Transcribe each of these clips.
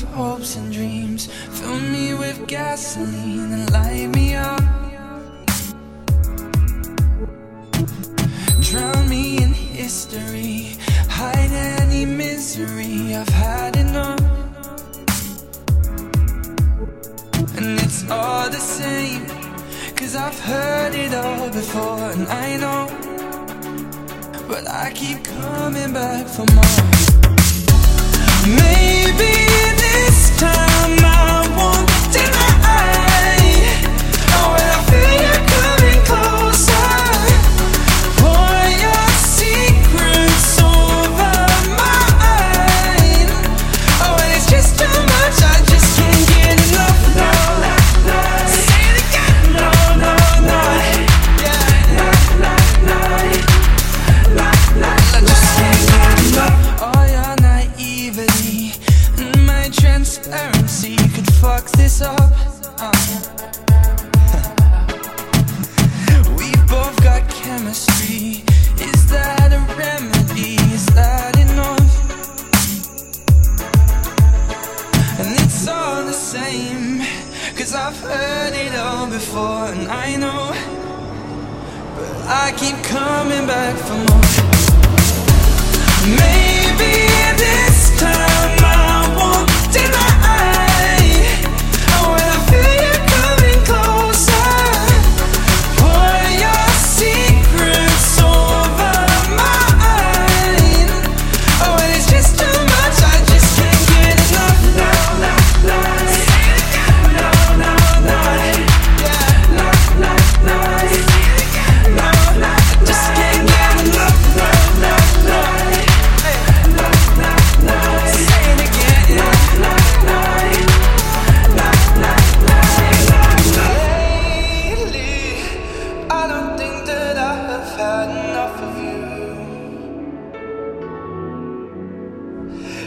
hopes and dreams. Fill me with gasoline and light me up. Drown me in history, hide any misery. I've had enough. And it's all the same, cause I've heard it all before, and I know. But I keep coming back for more. Transparency could fuck this up. Uh. We both got chemistry. Is that a remedy? Is that enough? And it's all the same. Cause I've heard it all before, and I know. But I keep coming back for more.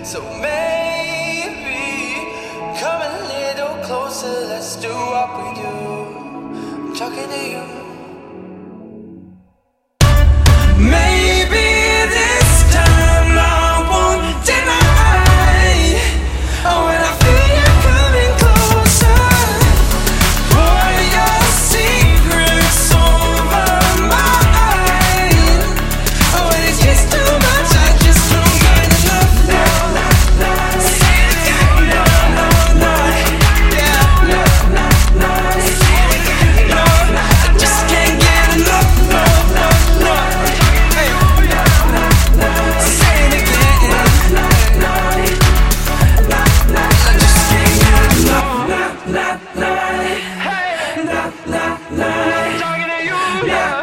So maybe come a little closer. Let's do what we do. I'm talking to you. Maybe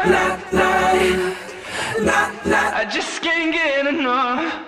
yeah. I just can't get enough.